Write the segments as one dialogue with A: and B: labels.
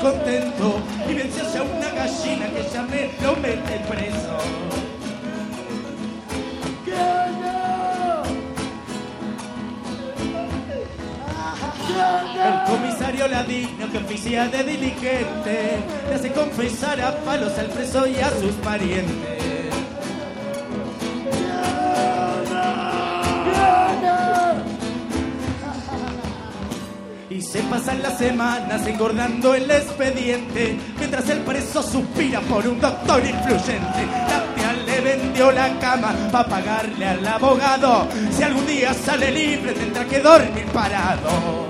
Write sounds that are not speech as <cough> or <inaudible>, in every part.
A: contento y venció a una gallina que ya me lo mete preso. El comisario ladino que oficia de diligente le hace confesar a palos al preso y a sus parientes. Se pasan las semanas engordando el expediente Mientras el preso suspira por un doctor influyente. Tía le vendió la cama para pagarle al abogado. Si algún día sale libre tendrá que dormir parado.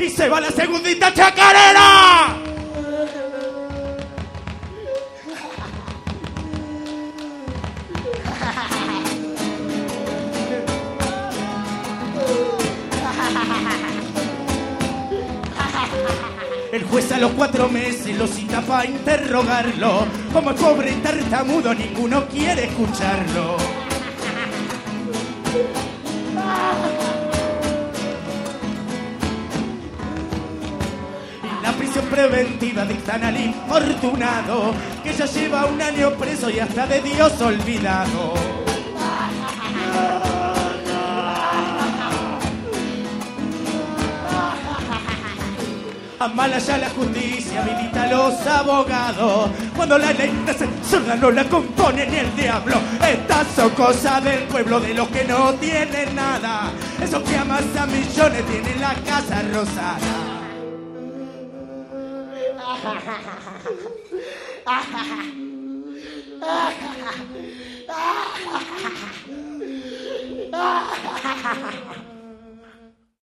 A: Y se va la segundita chacarera El juez a los cuatro meses lo cita para interrogarlo. Como el pobre tartamudo, ninguno quiere escucharlo. La prisión preventiva dictan al infortunado que ya lleva un año preso y hasta de Dios olvidado. Amala ya la justicia, habilita a los abogados. Cuando la ley de censura no la compone ni el diablo. Estas son cosas del pueblo, de los que no tienen nada. Esos que amas a millones tienen la casa rosada. <laughs>